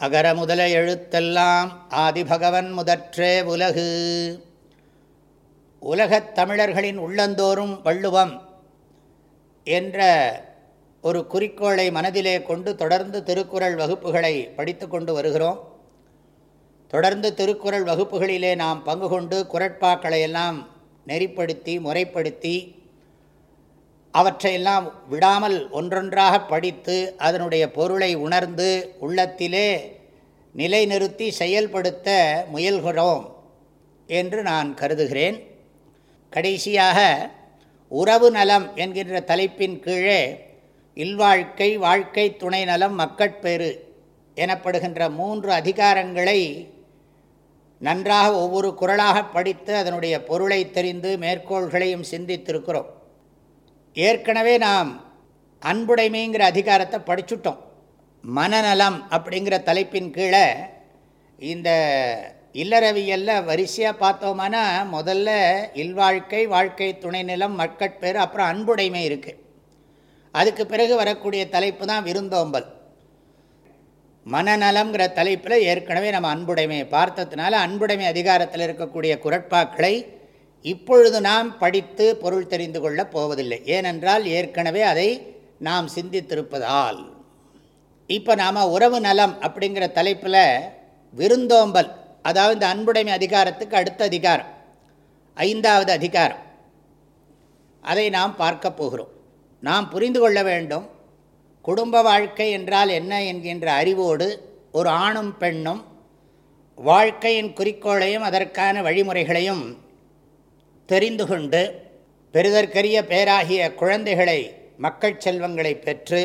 அகர முதல எழுத்தெல்லாம் ஆதிபகவன் முதற்றே உலகு. உலகத் தமிழர்களின் உள்ளந்தோறும் வள்ளுவம் என்ற ஒரு குறிக்கோளை மனதிலே கொண்டு தொடர்ந்து திருக்குறள் வகுப்புகளை படித்து கொண்டு வருகிறோம். தொடர்ந்து திருக்குறள் வகுப்புகளிலே நாம் பங்கு கொண்டு குரட்பாக்களை எல்லாம் நெறிப்படுத்தி முறைப்படுத்தி அவற்றையெல்லாம் விடாமல் ஒன்றொன்றாக படித்து அதனுடைய பொருளை உணர்ந்து உள்ளத்திலே நிலைநிறுத்தி செயல்படுத்த முயல்கிறோம் என்று நான் கருதுகிறேன். கடைசியாக உறவு நலம் என்கின்ற தலைப்பின் கீழே இல்வாழ்க்கை வாழ்க்கை துணை நலம் மக்கட்பேறு எனப்படுகின்ற மூன்று அதிகாரங்களை நன்றாக ஒவ்வொரு குரலாக படித்து அதனுடைய பொருளை தெரிந்து மேற்கோள்களையும் சிந்தித்திருக்கிறோம். ஏற்கனவே நாம் அன்புடைமைங்கிற அதிகாரத்தை படிச்சுட்டோம். மனநலம் அப்படிங்கிற தலைப்பின் கீழே இந்த இல்லறவியலில் வரிசையாக பார்த்தோம்னா முதல்ல இல்வாழ்க்கை வாழ்க்கை துணை நிலம் அப்புறம் அன்புடைமை இருக்குது அதுக்கு பிறகு வரக்கூடிய தலைப்பு தான் விருந்தோம்பல். மனநலங்கிற தலைப்பில் ஏற்கனவே நம்ம அன்புடைமையை பார்த்ததுனால அன்புடைமை அதிகாரத்தில் இருக்கக்கூடிய குரட்பாக்களை இப்பொழுது நாம் படித்து பொருள் தெரிந்து கொள்ளப் போவதில்லை. ஏனென்றால் ஏற்கனவே அதை நாம் சிந்தித்திருப்பதால். இப்போ நாம் உறவு நலம் அப்படிங்கிற தலைப்பில் விருந்தோம்பல் அதாவது இந்த அன்புடைமை அதிகாரத்துக்கு அடுத்த அதிகாரம் ஐந்தாவது அதிகாரம். அதை நாம் பார்க்க போகிறோம். நாம் புரிந்து கொள்ள வேண்டும் குடும்ப வாழ்க்கை என்றால் என்ன என்கின்ற அறிவோடு ஒரு ஆணும் பெண்ணும் வாழ்க்கையின் குறிக்கோளையும் அதற்கான வழிமுறைகளையும் தெரிந்து கொண்டு பெரிதற்கரிய பேராகிய குழந்தைகளை மக்கள் செல்வங்களை பெற்று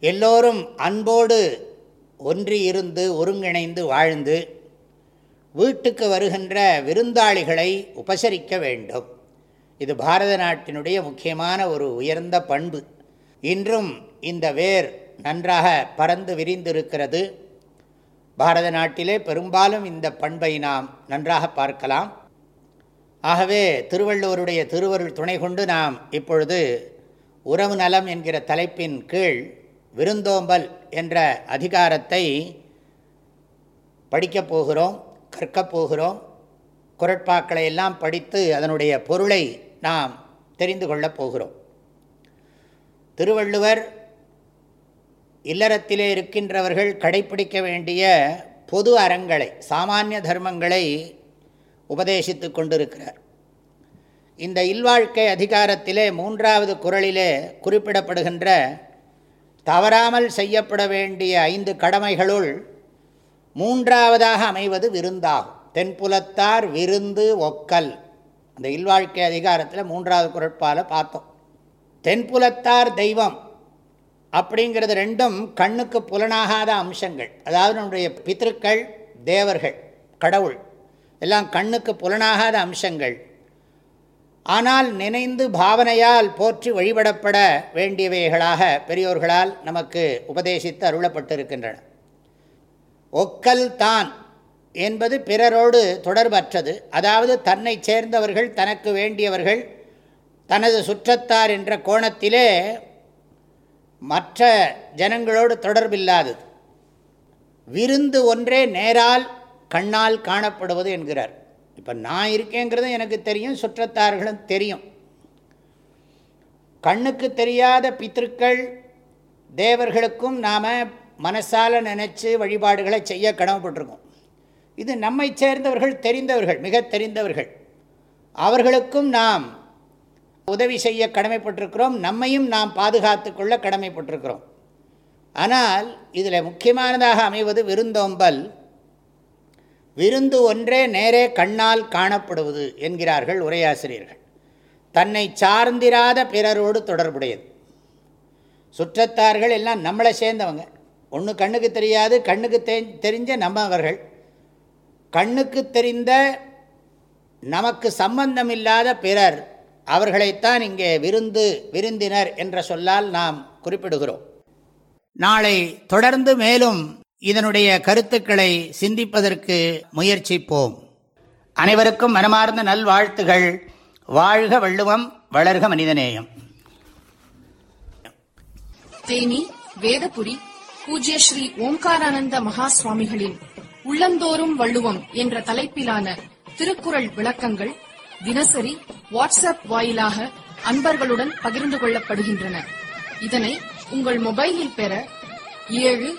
எல்லோரும் அன்போடு ஒன்றி இருந்து ஒருங்கிணைந்து வாழ்ந்து வீட்டுக்கு வருகின்ற விருந்தாளிகளை உபசரிக்க வேண்டும். இது பாரத நாட்டினுடைய முக்கியமான ஒரு உயர்ந்த பண்பு. இன்றும் இந்த வேர் நன்றாக பறந்து விரிந்திருக்கிறது. பாரத நாட்டிலே பெரும்பாலும் இந்த பண்பை நாம் நன்றாக பார்க்கலாம். ஆகவே திருவள்ளுவருடைய திருவருள் துணை கொண்டு நாம் இப்பொழுது உறவு நலம் என்கிற தலைப்பின் கீழ் விருந்தோம்பல் என்ற அதிகாரத்தை படிக்கப் போகிறோம் கற்கப் போகிறோம். குரட்பாக்களை எல்லாம் படித்து அதனுடைய பொருளை நாம் தெரிந்து கொள்ளப் போகிறோம். திருவள்ளுவர் இல்லறத்திலே இருக்கின்றவர்கள் கடைப்பிடிக்க வேண்டிய பொது அறங்களை சாமானிய தர்மங்களை உபதேசித்து கொண்டிருக்கிறார். இந்த இல்வாழ்க்கை அதிகாரத்திலே மூன்றாவது குரலிலே குறிப்பிடப்படுகின்ற தவறாமல் செய்யப்பட வேண்டிய ஐந்து கடமைகளுள் மூன்றாவதாக அமைவது விருந்தாகும். தென்புலத்தார் விருந்து ஒக்கல். அந்த இல்வாழ்க்கை அதிகாரத்தில் மூன்றாவது குரட்பால் பார்த்தோம். தென்புலத்தார் தெய்வம் அப்படிங்கிறது ரெண்டும் கண்ணுக்கு புலனாகாத அம்சங்கள். அதாவது நம்முடைய பித்திருக்கள் தேவர்கள் கடவுள். எல்லாம் கண்ணுக்கு புலனாகாத அம்சங்கள். ஆனால் நினைந்து பாவனையால் போற்றி வழிபடப்பட வேண்டியவைகளாக பெரியோர்களால் நமக்கு உபதேசித்து அருளப்பட்டிருக்கின்றன. ஒக்கல் தான் என்பது பிறரோடு தொடர்பற்றது. அதாவது தன்னை சேர்ந்தவர்கள் தனக்கு வேண்டியவர்கள் தனது சுற்றத்தார் என்ற கோணத்திலே மற்ற ஜனங்களோடு தொடர்பில்லாதது. விருந்து ஒன்றே நேரால் கண்ணால் காணப்படுவது என்கிறார். இப்போ நான் இருக்கேங்கிறது எனக்கு தெரியும் சுற்றத்தார்களும் தெரியும். கண்ணுக்கு தெரியாத பித்திருக்கள் தேவர்களுக்கும் நாம் மனசால் நினச்சி வழிபாடுகளை செய்ய கடமைப்பட்டிருக்கோம். இது நம்மை சேர்ந்தவர்கள் தெரிந்தவர்கள் மிக தெரிந்தவர்கள். அவர்களுக்கும் நாம் உதவி செய்ய கடமைப்பட்டிருக்கிறோம் நம்மையும் நாம் பாதுகாத்து கொள்ள கடமைப்பட்டிருக்கிறோம். ஆனால் இதில் முக்கியமானதாக அமைவது விருந்தோம்பல். விருந்து ஒன்றே நேரே கண்ணால் காணப்படுவது என்கிறார்கள் உரையாசிரியர்கள். தன்னை சார்ந்திராத பிறரோடு தொடர்புடையது. சுற்றத்தார்கள் எல்லாம் நம்மளை சேர்ந்தவங்க. ஒன்று கண்ணுக்கு தெரியாது கண்ணுக்கு தெ தெரிஞ்ச நம்மவர்கள். கண்ணுக்கு தெரிந்த நமக்கு சம்பந்தமில்லாத பிறர் அவர்களைத்தான் இங்கே விருந்து விருந்தினர் என்ற சொல்லால் நாம் குறிப்பிடுகிறோம். நாளை தொடர்ந்து மேலும் இதனுடைய கருத்துக்களை சிந்திப்பதற்கு முயற்சிப்போம். அனைவருக்கும் மனமார்ந்த நல்வாழ்த்துகள். வாழ்க வள்ளுவம் வளர்க மனிதநேயம். தேனி வேதபுரி பூஜ்ய ஸ்ரீ ஓம்காரானந்த மகா சுவாமிகளின் உள்ளந்தோறும் வள்ளுவம் என்ற தலைப்பிலான திருக்குறள் விளக்கங்கள் தினசரி வாட்ஸ்அப் வாயிலாக அன்பர்களுடன் பகிர்ந்து கொள்ளப்படுகின்றன. இதனை உங்கள் மொபைலில் பெற ஏழு